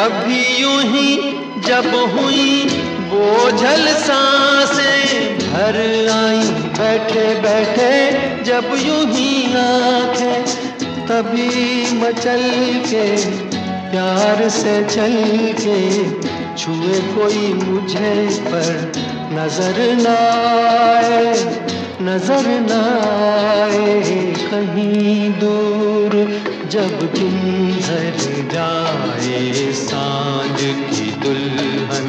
कभी यूँ ही जब हुई बोझल साँसें भर आई बैठे बैठे जब यूँ ही आँखें, तभी मचल के प्यार से चल के छुए कोई मुझे पर नज़र न आए, नज़र न आए कहीं दूर जब दिन धर जाए। की दुल्हन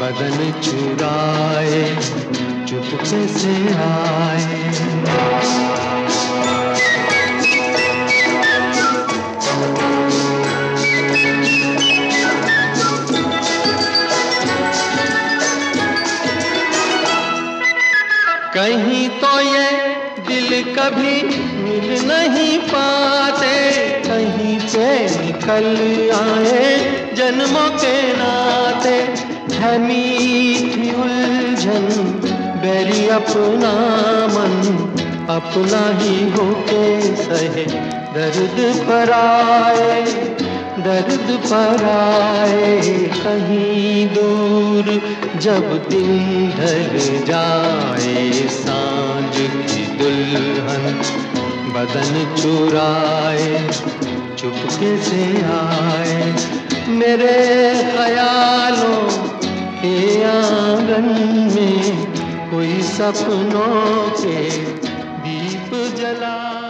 बदन चुराए चुपके से आए? कहीं तो ये दिल कभी मिल नहीं पाते, कहीं से निकल आए जन्मों के नाते है उलझन, बेरी अपना मन अपना ही होके सहे। दर्द पर आए, दर्द पर आए, कहीं दूर जब दिन ढल जाए, साँझ की दुल्हन बदन चुराए, चुपके से आए। मेरे ख्यालों के आँगन में कोई सपनों के दीप जला।